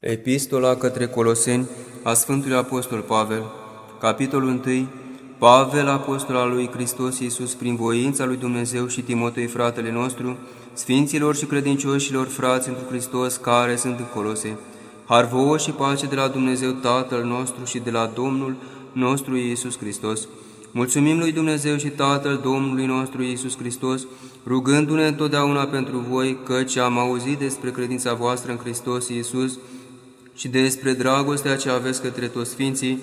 Epistola către Coloseni a Sfântului Apostol Pavel, capitolul 1, Pavel, apostol al lui Hristos Iisus, prin voința lui Dumnezeu și Timotei, fratele nostru, sfinților și credincioșilor frați într Hristos care sunt în Colose, har vouă și pace de la Dumnezeu Tatăl nostru și de la Domnul nostru Iisus Hristos. Mulțumim lui Dumnezeu și Tatăl Domnului nostru Iisus Hristos, rugându-ne întotdeauna pentru voi, căci am auzit despre credința voastră în Hristos Iisus, și despre dragostea ce aveți către toți Sfinții,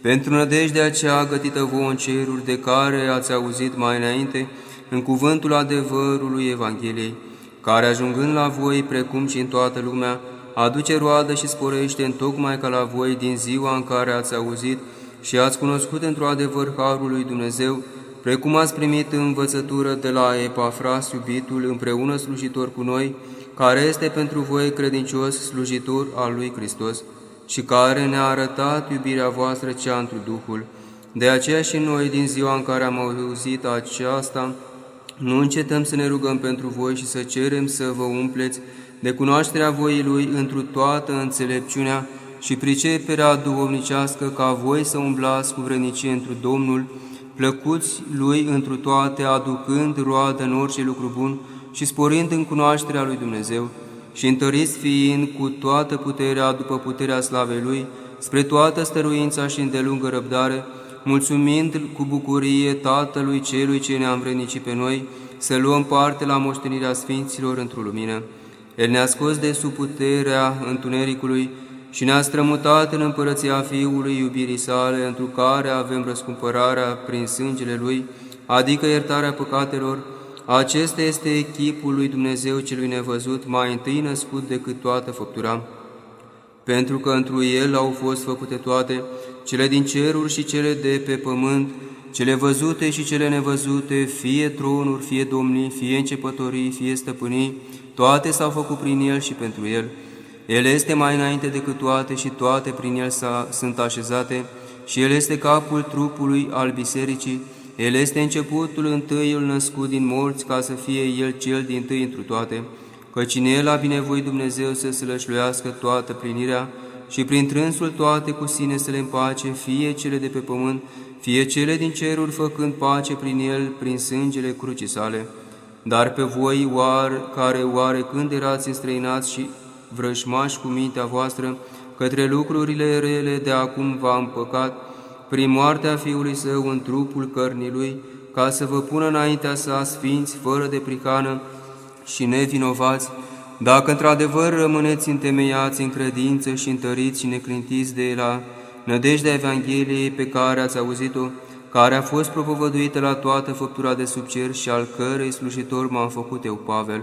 pentru nădejdea aceea gătită vouă în ceruri, de care ați auzit mai înainte, în cuvântul adevărului Evangheliei, care ajungând la voi, precum și în toată lumea, aduce roadă și sporește în tocmai ca la voi din ziua în care ați auzit și ați cunoscut într-o adevăr Harul lui Dumnezeu, precum ați primit învățătură de la Epafras, iubitul, împreună slujitor cu noi, care este pentru voi credincios slujitor al lui Hristos și care ne-a arătat iubirea voastră cea întru Duhul. De aceea și noi, din ziua în care am auzit aceasta, nu încetăm să ne rugăm pentru voi și să cerem să vă umpleți de cunoașterea voii Lui întru toată înțelepciunea și priceperea duhovnicească ca voi să umblați cu vrănicie întru Domnul, plăcuți Lui întru toate, aducând roadă în orice lucru bun, și sporind în cunoașterea lui Dumnezeu și întăriți fiind cu toată puterea după puterea slavei Lui, spre toată stăruința și îndelungă răbdare, mulțumind cu bucurie Tatălui Celui ce ne-a învrednicit pe noi, să luăm parte la moștenirea Sfinților într-o lumină. El ne-a scos de sub puterea întunericului și ne-a strămutat în împărăția Fiului iubirii sale, întru care avem răscumpărarea prin sângele Lui, adică iertarea păcatelor, acesta este echipul lui Dumnezeu celui nevăzut, mai întâi născut decât toată făptura, pentru că întru El au fost făcute toate, cele din ceruri și cele de pe pământ, cele văzute și cele nevăzute, fie tronuri, fie domnii, fie începătorii, fie stăpânii, toate s-au făcut prin El și pentru El. El este mai înainte decât toate și toate prin El sunt așezate și El este capul trupului al bisericii, el este începutul întâiul născut din morți, ca să fie El cel din tâi întru toate, căci în El a binevoit Dumnezeu să slășluiască toată plinirea și prin trânsul toate cu sine să le împace, fie cele de pe pământ, fie cele din ceruri, făcând pace prin El, prin sângele crucii sale. Dar pe voi, oare, care oare când erați înstrăinați și vrășmași cu mintea voastră, către lucrurile rele de acum v-am păcat, prin moartea Fiului Său în trupul cărnii Lui, ca să vă pună înaintea sa sfinți, fără de pricană și nevinovați, dacă într-adevăr rămâneți întemeiați în credință și întăriți și neclintiți de la nădejdea Evangheliei pe care ați auzit-o, care a fost propovăduită la toată făptura de sub cer și al cărei slujitor m-am făcut eu, Pavel.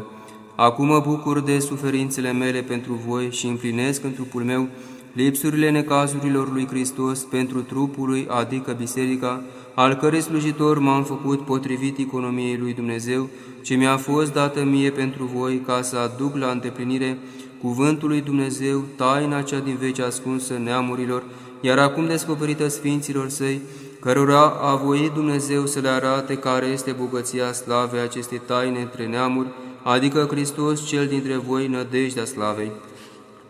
Acum mă bucur de suferințele mele pentru voi și împlinesc în trupul meu lipsurile necazurilor lui Hristos pentru trupul lui, adică biserica, al cărei slujitor m-am făcut potrivit economiei lui Dumnezeu, ce mi-a fost dată mie pentru voi ca să aduc la îndeplinire cuvântul lui Dumnezeu, taina cea din veci ascunsă neamurilor, iar acum descoperită Sfinților Săi, cărora a voit Dumnezeu să le arate care este bogăția slavei acestei taine între neamuri, adică Hristos cel dintre voi nădejdea slavei.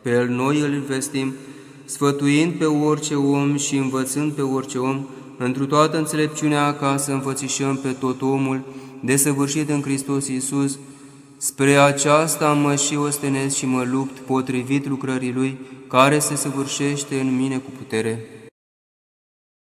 Pe El noi îl vestim, sfătuind pe orice om și învățând pe orice om, întru toată înțelepciunea ca să înfățișăm pe tot omul desăvârșit în Hristos Iisus, spre aceasta mă și ostenesc și mă lupt potrivit lucrării Lui, care se săvârșește în mine cu putere.